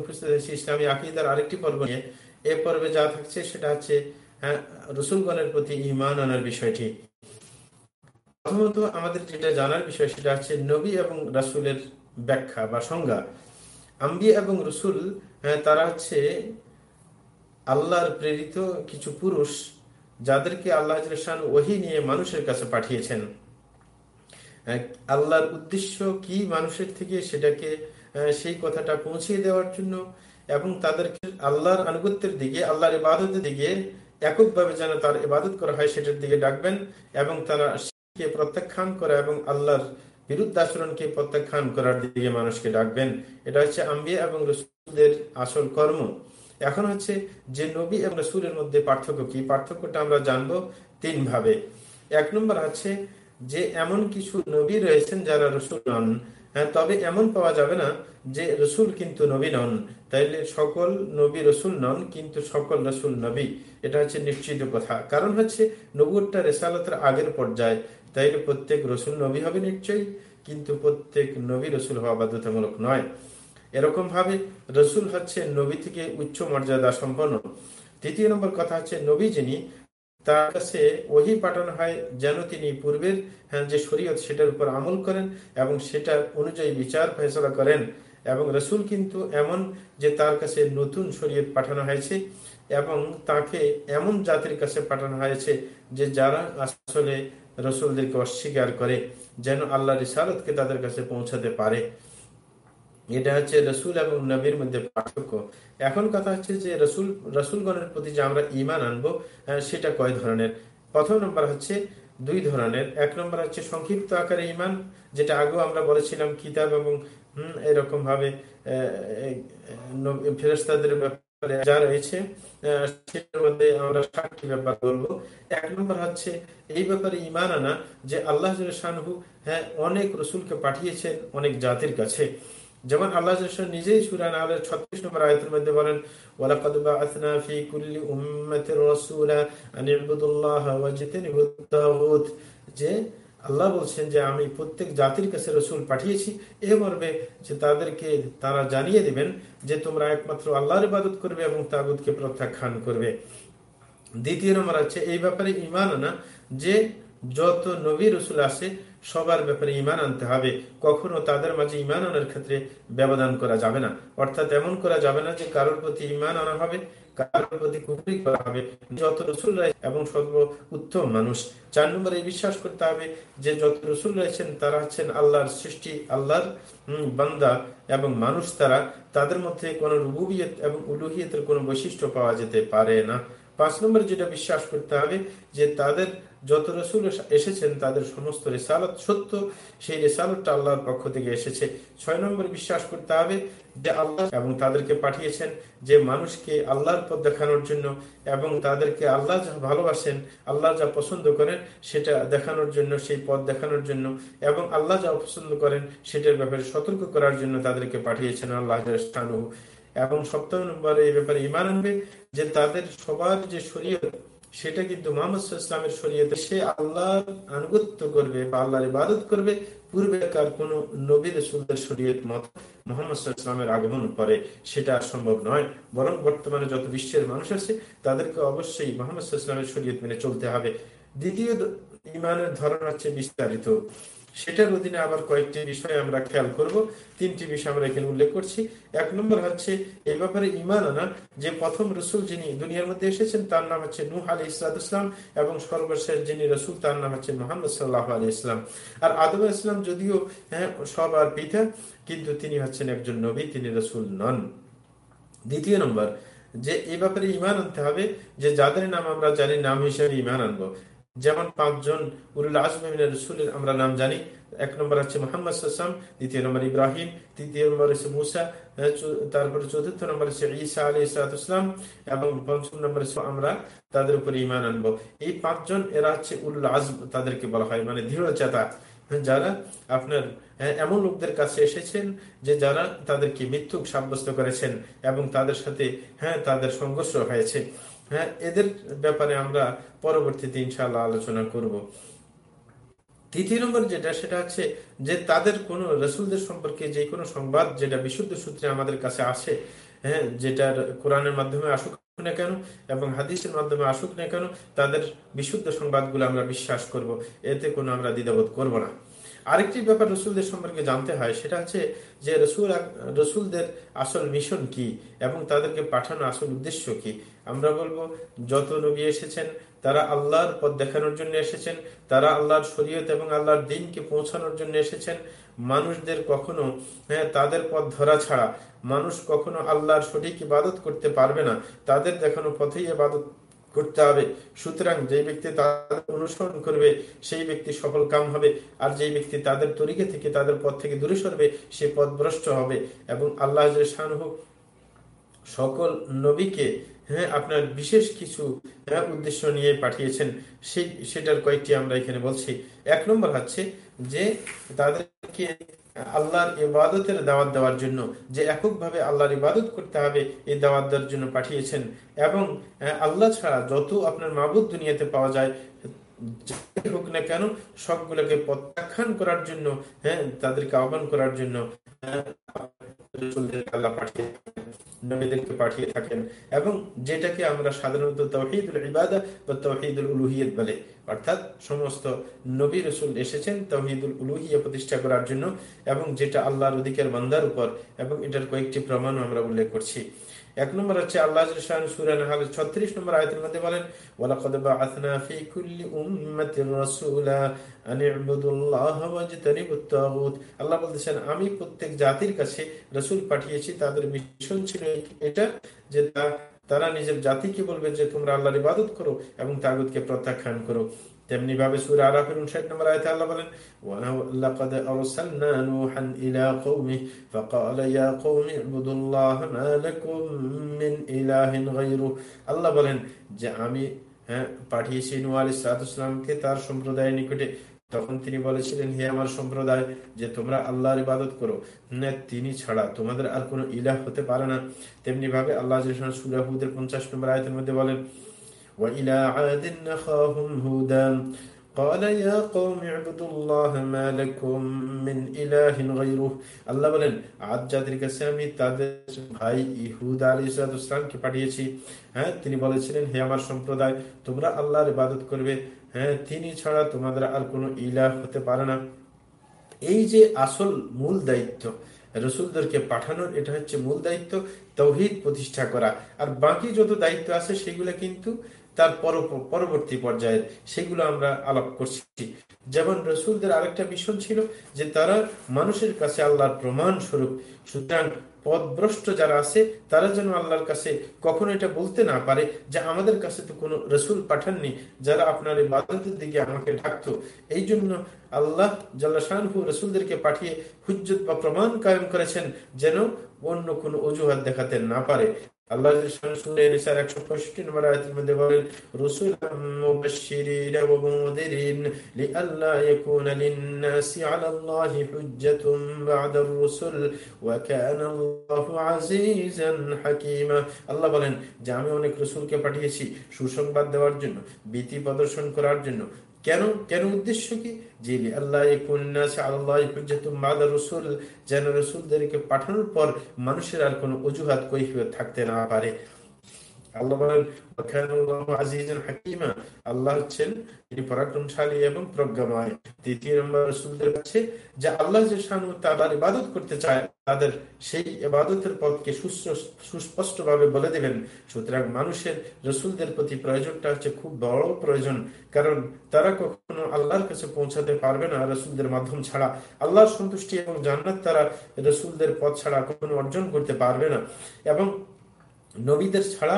উপস্থিত আরেকটি পর্ব নিয়ে। এ পর্বে যা থাকছে সেটা হচ্ছে হ্যাঁ, আনার বিষয়টি। প্রথমত আমাদের যেটা জানার বিষয় সেটা হচ্ছে নবী এবং রাসুলের ব্যাখ্যা বা সংজ্ঞা। আম্বি এবং রসুল হ্যাঁ, তারা হচ্ছে আল্লাহর প্রেরিত কিছু পুরুষ যাদেরকে আল্লাহ ওহি নিয়ে মানুষের কাছে পাঠিয়েছেন। আল্লাহর উদ্দেশ্য কি মানুষের থেকে সেটাকে সেই কথাটা পৌঁছিয়ে দেওয়ার জন্য এবং তাদেরকে আল্লাহর আনুগত্যের দিকে, আল্লাহর ইবাদতের দিকে এককভাবে যেন তার ইবাদত করা হয় সেটার দিকে ডাকবেন এবং তারা প্রত্যাখ্যান করা এবং আল্লাহর বিরুদ্ধ আচরণকে প্রত্যাখ্যান করার দিকে মানুষকে ডাকবেন। এটা হচ্ছে আম্বিয়া এবং রসুলদের আসল কর্ম। এখন হচ্ছে যে নবী এবং রসুলের মধ্যে পার্থক্য কি? পার্থক্যটা আমরা জানব তিন ভাবে এক নম্বর হচ্ছে যে এমন কিছু নবী রয়েছেন যারা রসুল নন হ্যাঁ তবে এমন পাওয়া যাবে না যে রসুল কিন্তু নবী নন। তাইলে সকল নবী রসুল নন, কিন্তু সকল রসুল নবী। এটা হচ্ছে নিশ্চিত কথা। কারণ হচ্ছে নবুরটা রেসালতের আগের পর্যায়ে। তাইলে প্রত্যেক রসুল নবী হবে নিশ্চয়ই, কিন্তু প্রত্যেক নবী রসুল হওয়া বাধ্যতামূলক নয়। এরকম ভাবে রসুল হচ্ছে নবী থেকে উচ্চ মর্যাদা সম্পন্ন। তৃতীয় নম্বর কথা হচ্ছে নবী যিনি তার কাছে ওহি পাঠানো হয় যেন তিনি পূর্বের হ্যাঁ, যে শরীয়ত সেটার উপর আমল করেন এবং সেটার অনুযায়ী বিচার ফেসলা করেন। এবং রসুল কিন্তু এমন যে তার কাছে নতুন শরীয়ত পাঠানো হয়েছে এবং তাকে এমন জাতির কাছে পাঠানো হয়েছে যে যারা আসলে রসুলদেরকে অস্বীকার করে যেন আল্লাহ রিসারতকে তাদের কাছে পৌঁছাতে পারে। এটা হচ্ছে রসুল এবং নবীর মধ্যে পার্থক্য। এখন কথা হচ্ছে যে রসুল, রসুলগণের প্রতি যে আমরা ইমান আনব সেটা কয় ধরনের? প্রথম নম্বর হচ্ছে দুই ধরনের। এক নম্বর হচ্ছে সংক্ষিপ্ত আকারে ইমান যেটা আগেও আমরা বলেছিলাম কিতাব এবং, হম, এরকম ভাবে ফেরস্তাদের ব্যাপারে যা রয়েছে সেটার মধ্যে আমরা সাতটি ব্যাপার বলব। এক নম্বর হচ্ছে এই ব্যাপারে ইমান আনা যে আল্লাহ হ্যাঁ অনেক রসুলকে পাঠিয়েছেন অনেক জাতির কাছে। যেমন আল্লাহ নিজেই সুরান আলের ছত্রিশ নম্বর আয়তের মধ্যে বলেন যে আল্লাহ বলছেন যে আমি প্রত্যেক জাতির কাছে রসুল পাঠিয়েছি। এ মর্মে যে তাদেরকে তারা জানিয়ে দিবেন যে তোমরা একমাত্র আল্লাহর ইবাদত করবে এবং তাগুদকে প্রত্যাখ্যান করবে। দ্বিতীয় নম্বর আছে, এই ব্যাপারে ইমান আনা যে যত নবী রসুল আসে সবার ব্যাপারে ইমান আনতে হবে। কখনো তাদের মাঝে ইমান আনার ক্ষেত্রে ব্যবধান করা যাবে না। অর্থাৎ এমন করা যাবে না যে কারোর প্রতি ইমান আনা হবে, কারোর প্রতি কুকুরি করা হবে। যত রসুল এবং সর্ব উত্তম মানুষ। চার নম্বরে বিশ্বাস করতে হবে যে যত রসুল রয়েছেন তারা হচ্ছেন আল্লাহর সৃষ্টি, আল্লাহর বান্দা এবং মানুষ তারা। তাদের মধ্যে কোন রুবুবিয়ত এবং উলুহিয়তের কোন বৈশিষ্ট্য পাওয়া যেতে পারে না। পাঁচ নম্বরে যেটা বিশ্বাস করতে হবে যে তাদের যত রসুল এসেছেন, তাদের সমস্ত রেসালত সত্য। সেই রেসালতটা আল্লাহর পক্ষ থেকে এসেছে। ছয় নম্বর বিশ্বাস করতে হবে যে আল্লাহ এবং তাদেরকে পাঠিয়েছেন যে মানুষকে আল্লাহর পথ দেখানোর জন্য এবং তাদেরকে আল্লাহ যা ভালোবাসেন, আল্লাহ যা পছন্দ করেন, সেটা দেখানোর জন্য, সেই পথ দেখানোর জন্য এবং আল্লাহ যা পছন্দ করেন, সেটার ব্যাপারে সতর্ক করার জন্য তাদেরকে পাঠিয়েছেন আল্লাহ এবং সপ্তম নম্বর এই ব্যাপারে ইমান আনবে যে তাদের সবার যে শরীয়ত সেটা কিন্তু মোহাম্মদ ইসলামের শরীয়তে সে আল্লাহর আনুগত্য করবে বা আল্লাহর ইবাদত করবে, পূর্বেকার কোন নবী রসুলদের শরীয়ত মত মোহাম্মদ ইসলামের আগমন পরে সেটা সম্ভব নয়। বরং বর্তমানে যত বিশ্বের মানুষ আছে, তাদেরকে অবশ্যই মোহাম্মদ ইসলামের শরীয়ত মেনে চলতে হবে। দ্বিতীয় ইমানের ধরন হচ্ছে বিস্তারিত। সেটার অধীনে আবার কয়েকটি বিষয় আমরা খেয়াল করব। তিনটি বিষয় আমরা এখানে উল্লেখ করছি। এক নম্বর হচ্ছে, এই ব্যাপারে ইমান আনা, যে প্রথম রসুল যিনি দুনিয়ার মধ্যে এসেছেন, তার নাম হচ্ছে নুহ আলী ইসলাম এবং সর্বশেষ যিনি রসুল, তার নাম হচ্ছে মোহাম্মদ সাল্লাহ আলী ইসলাম আর আদম ইসলাম যদিও হ্যাঁ সবার পিতা, কিন্তু তিনি হচ্ছেন একজন নবী, তিনি রসুল নন। দ্বিতীয় নম্বর, যে এই ব্যাপারে ইমান আনতে হবে, যে যাদের নাম আমরা জানি, নাম হিসেবে ইমান আনব। যেমন পাঁচজন উরুল আজমিন রসুলের আমরা নাম জানি। এক নম্বর হচ্ছে মোহাম্মদ সাসাম দ্বিতীয় নম্বর ইব্রাহিম, তৃতীয় নম্বর আছে মুসা তারপরে চতুর্থ নম্বর হচ্ছে ঈসা আলী ইসলাতাম এবং পঞ্চম নম্বর আমরা তাদের উপরে ইমান আনব। এই পাঁচজন এরা হচ্ছে উরুল আজম তাদেরকে বলা হয় মানে দৃঢ় চেতা। যারা আপনার এমন লোকদের কাছে এসেছেন যে যারা তাদেরকে মিথ্যুক সাব্যস্ত করেছেন এবং তাদের সাথে হ্যাঁ তাদের সংঘর্ষ হয়েছে। হ্যাঁ এদের ব্যাপারে আমরা পরবর্তীতে ইনশাল্লাহ আলোচনা করব। তৃতীয় নম্বর যেটা, সেটা হচ্ছে যে তাদের কোন রসুলদের সম্পর্কে যে কোনো সংবাদ, যেটা বিশুদ্ধ সূত্রে আমাদের কাছে আসে হ্যাঁ যেটা কোরআনের মাধ্যমে আসুক না কেন? এবং হাদিসের মাধ্যমে আসুক না কেন, তাদের বিশুদ্ধ সংবাদগুলো আমরা বিশ্বাস করব, এতে কোনো আমরা দ্বিধাবোধ করব না। আরেকটি ব্যাপার রসুলদের সম্পর্কে জানতে হয়, সেটা হচ্ছে যে রসুল, রসুলদের আসল মিশন কি এবং তাদেরকে পাঠানো আসল উদ্দেশ্য কি? আমরা বলব, যত নবী এসেছেন, তারা আল্লাহর পথ দেখানোর জন্য এসেছেন, তারা আল্লাহর শরীয়ত এবং আল্লাহর দিনকে পৌঁছানোর জন্য এসেছেন মানুষদের কখনো হ্যাঁ তাদের পথ ধরা ছাড়া মানুষ কখনো আল্লাহর সঠিক ইবাদত করতে পারবে না। তাদের দেখানো পথেই ইবাদত করতে হবে। সুতরাং যে ব্যক্তি তাদের অনুসরণ করবে, সেই ব্যক্তি সফল কাম হবে। আর যে ব্যক্তি তাদের তরিকে থেকে, তাদের পথ থেকে দূরে সরবে, সে পথভ্রষ্ট হবে। এবং আল্লাহ সকল নবীকে হ্যাঁ আপনার বিশেষ কিছু হ্যাঁ, উদ্দেশ্য নিয়ে পাঠিয়েছেন সেই সেটার কয়েকটি আমরা এখানে বলছি। এক নম্বর হচ্ছে যে তাদেরকে আল্লাহর ইবাদতের দাওয়াত দেওয়ার জন্য যে এককভাবে আল্লাহর ইবাদত করতে হবে এই দাওয়াত দেওয়ার জন্য পাঠিয়েছেন। এবং আল্লাহ ছাড়া যত আপনার মাবুদ দুনিয়াতে পাওয়া যায় হোক না কেন, সবগুলোকে প্রত্যাখ্যান করার জন্য হ্যাঁ তাদেরকে আহ্বান করার জন্য থাকেন। এবং যেটাকে আমরা সাধারণত বলে। অর্থাৎ সমস্ত নবী রসুল এসেছেন তহিদুল উলুহিয়া প্রতিষ্ঠা করার জন্য, এবং যেটা আল্লাহর অধিকার বান্দার উপর, এবং এটার কয়েকটি প্রমাণ আমরা উল্লেখ করছি। এক নম্বর হচ্ছে আল্লাহ ছত্রিশ নম্বর আয়তের মধ্যে বলেন আল্লাহ আমি প্রত্যেক জাতির কাছে রসুল পাঠিয়েছি, তাদের মিশন ছিল এটা যে তারা নিজের জাতিকে বলবে যে তোমরা আল্লাহর ইবাদত করো এবং তাগুদকে প্রত্যাখ্যান করো। তেমনি ভাবে সুরা আরাফের 59 নম্বর আয়াতে আল্লাহ বলেন ওয়ালাকাদ আরসালনা নূহান ইলা কওমি ফাকাল ইয়া কওমি ইবুদুল্লাহ মা লাকুম মিন ইলাহিন গায়রু আল্লাহ বলেন যে আমি হ্যাঁ পাঠিয়েছি নূহ আলাইহিস সালামকে তার সম্প্রদায়ের নিকটে। তখন তিনি বলেছিলেন, হে আমার সম্প্রদায়, যে তোমরা আল্লাহর ইবাদত করো তিনি ছাড়া তোমাদের আর কোনো ইলাহ হতে পারে না। তেমনি ভাবে আল্লাহ সুরাহুদের পঞ্চাশ নম্বর আয়তের মধ্যে বলেন وإلى عاد نخاهم هودا قال يا قوم اعبدوا الله ما لكم من إله غيره আল্লাহ বলেন আদ জাতির কাছে আমি তাদের ভাই ইহুদ আলী ইসলামকে পাঠিয়েছি হ্যাঁ তিনি বলেছিলেন হে আমার সম্প্রদায় তোমরা আল্লাহর ইবাদত করবে হ্যাঁ তিনি ছাড়া তোমাদের আর কোনো ইলাহ হতে পারে না এই যে আসল মূল দায়িত্ব রসুলদেরকে পাঠানোর এটা হচ্ছে মূল দায়িত্ব তৌহিদ প্রতিষ্ঠা করা আর বাকি যত দায়িত্ব আছে সেগুলো কিন্তু তার পরবর্তী পর্যায়ের সেগুলো আমরা আলাপ করছি। যেমন রসুলদের আরেকটা মিশন ছিল যে তারা মানুষের কাছে আল্লাহর প্রমাণ স্বরূপ সুতরাং পদভ্রষ্ট যারা আছে, তারা যেন আল্লাহর কাছে কখনো এটা বলতে না পারে যে আমাদের কাছে তো কোনো রসুল পাঠাননি যারা আপনার এই বাদতের দিকে আমাকে ডাকতো। এই জন্য আল্লাহ জাল্লাহু রসুলদেরকে পাঠিয়ে হুজ্জত বা প্রমাণ কায়েম করেছেন যেন অন্য কোনো অজুহাত দেখাতে না পারে। আল্লাহ বলেন রসুল আল্লাহ বলেন, যে আমি অনেক রসুলকে পাঠিয়েছি সুসংবাদ দেওয়ার জন্য, ভীতি প্রদর্শন করার জন্য কেন? কেন উদ্দেশ্য কি? যে আল্লাহ রসুল, যেন রসুলদেরকে পাঠানোর পর মানুষের আর কোনো অজুহাত কৈফিয়ত থাকতে না পারে। আল্লাহ বলেন আল্লাহ হচ্ছেন তিনি পরাক্রমশালী এবং প্রজ্ঞাময়। নম্বর যে আল্লাহ যে ইবাদত করতে চায়, তাদের সেই ইবাদতের পথকে সুস্পষ্ট ভাবে বলে দিলেন। সুতরাং মানুষের রসুলদের প্রতি প্রয়োজনটা হচ্ছে খুব বড় প্রয়োজন, কারণ তারা কখনো আল্লাহর কাছে পৌঁছাতে পারবে না রসুলদের মাধ্যম ছাড়া। আল্লাহর সন্তুষ্টি এবং জান্নাত তারা রসুলদের পথ ছাড়া কখনো অর্জন করতে পারবে না। এবং নবীদের ছাড়া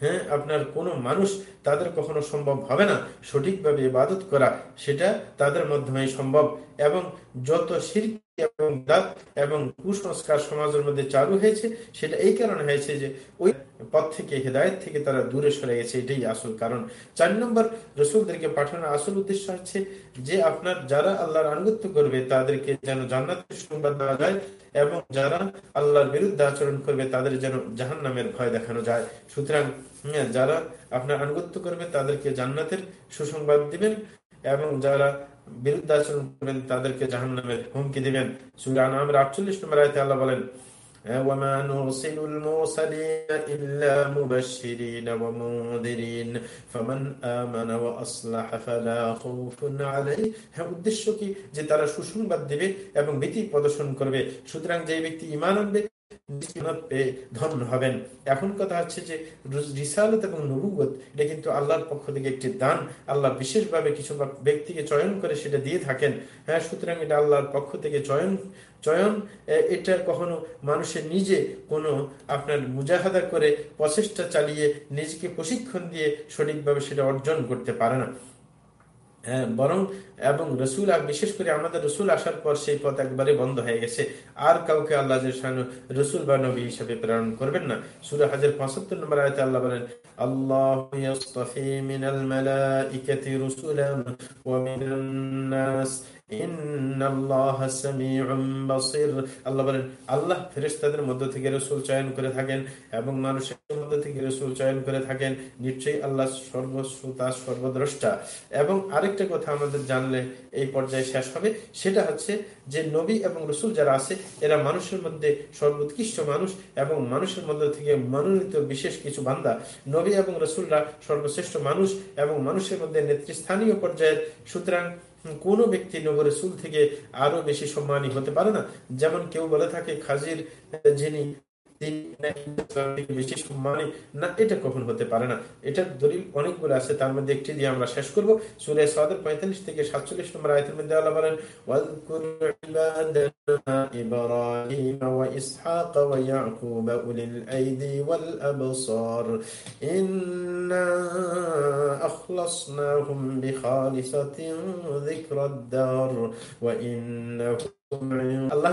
হ্যাঁ আপনার কোনো মানুষ তাদের কখনো সম্ভব হবে না। সঠিকভাবে ইবাদত করা, সেটা তাদের মাধ্যমে সম্ভব। এবং যত শিল্প এবং এবং কুসংস্কার সমাজের মধ্যে চালু হয়েছে, সেটা এই কারণে হয়েছে যে ওই পথ থেকে, হেদায়ত থেকে তারা দূরে সরে গেছে, এটাই আসল কারণ। চার নম্বর, রসুলদেরকে পাঠানোর আসল উদ্দেশ্য হচ্ছে যে আপনার যারা আল্লাহর আনুগত্য করবে, তাদেরকে যেন জান্নাতের সংবাদ দেওয়া যায় এবং যারা আল্লাহর বিরুদ্ধে আচরণ করবে, তাদের যেন জাহান নামের ভয় দেখানো যায়। সুতরাং যারা আপনার আনুগত্য করবে, তাদেরকে জান্নাতের সুসংবাদ দিবেন এবং যারা বিরুদ্ধে আচরণ করবেন, তাদেরকে জাহান নামের হুমকি দিবেন। সুরা আমের আটচল্লিশ নম্বর আয়তে আল্লাহ বলেন وما نرسل المرسلين إلا مبشرين ومنذرين فمن آمن وأصلح فلا خوف عليه হ্যাঁ উদ্দেশ্য কি যে তারা সুসংবাদ দেবে এবং ভীতি প্রদর্শন করবে সুতরাং যে ব্যক্তি ইমান আনবে ধন্য হবেন। এখন কথা হচ্ছে যে রিসালত এবং নবুগত এটা কিন্তু আল্লাহর পক্ষ থেকে একটি দান। আল্লাহ বিশেষভাবে কিছু ব্যক্তিকে চয়ন করে সেটা দিয়ে থাকেন। হ্যাঁ সুতরাং এটা আল্লাহর পক্ষ থেকে চয়ন চয়ন এটা কখনো মানুষের নিজে কোনো আপনার মুজাহাদা করে প্রচেষ্টা চালিয়ে নিজেকে প্রশিক্ষণ দিয়ে সঠিকভাবে সেটা অর্জন করতে পারে না। হ্যাঁ বরং এবং রসুল বিশেষ করে আমাদের রসুল আসার পর সেই পথ একবারে বন্ধ হয়ে গেছে। আর কাউকে আল্লাহ রসুল বা নবী হিসাবে প্রেরণ করবেন না। সুরা হাজার পঁচাত্তর নম্বর আয়তে আল্লাহ বলেন, আল্লাহ থেকে রসুল করে থাকেন এবং মানুষের মধ্য থেকে রসুল করে থাকেন। নিশ্চয়ই আল্লাহ সর্বশ্রোতা সর্বদ্রষ্টা। এবং আরেকটা কথা আমাদের জানলে এই পর্যায়ে শেষ হবে। সেটা হচ্ছে যে নবী এবং রসুল যারা আছে, এরা মানুষের মধ্যে সর্বোৎকৃষ্ট মানুষ এবং মানুষের মধ্যে থেকে মনোনীত বিশেষ কিছু বান্দা। নবী এবং রসুলরা সর্বশ্রেষ্ঠ মানুষ এবং মানুষের মধ্যে নেতৃস্থানীয় পর্যায়ের। সুতরাং কোনো ব্যক্তি নবর রসুল থেকে আরও বেশি সম্মানী হতে পারে না। যেমন কেউ বলে থাকে, খাজির যিনি বেশি সম্মানী না এটা কখন হতে পারে না এটার দলিল অনেকগুলো আছে তার মধ্যে একটি দিয়ে আমরা শেষ করবো সুরে সাদের পঁয়তাল্লিশ থেকে সাতচল্লিশ নম্বর আয়তের মধ্যে আল্লাহ বলেন إبراهيم وإسحاق ويعقوب أولي الأيدي والأبصار إنا أخلصناهم بخالصة ذكر الدار وإنه আল্লাহ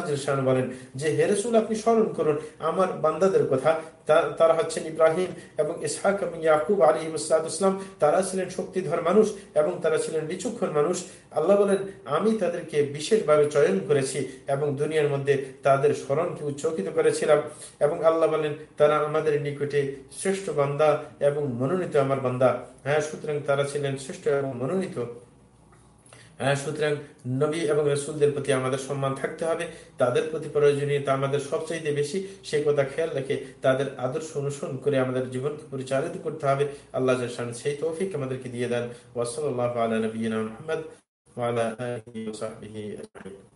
বলেন যে হেরসুল আপনি স্মরণ করুন, আমার বান্দাদের কথা। তারা হচ্ছেন ইব্রাহিম এবং ইসহাক এবং ইয়াকুব আলী ইসলাম তারা ছিলেন শক্তিধর মানুষ এবং তারা ছিলেন বিচক্ষণ মানুষ। আল্লাহ বলেন, আমি তাদেরকে বিশেষভাবে চয়ন করেছি এবং দুনিয়ার মধ্যে তাদের স্মরণকে উচ্চকিত করেছিলাম। এবং আল্লাহ বলেন, তারা আমাদের নিকটে শ্রেষ্ঠ বান্দা এবং মনোনীত আমার বান্দা। হ্যাঁ সুতরাং তারা ছিলেন শ্রেষ্ঠ এবং মনোনীত সুতরাং নবী এবং রসুলদের প্রতি আমাদের সম্মান থাকতে হবে তাদের প্রতি প্রয়োজনীয়তা আমাদের সবচাইতে বেশি সেই কথা খেয়াল রেখে তাদের আদর্শ অনুসরণ করে আমাদের জীবনকে পরিচালিত করতে হবে আল্লাহ সেই তৌফিক আমাদেরকে দিয়ে দেন ওয়াসাল আল্লাহ আলা নবীনা মোহাম্মদ وعلى آله وصحبه أجمعين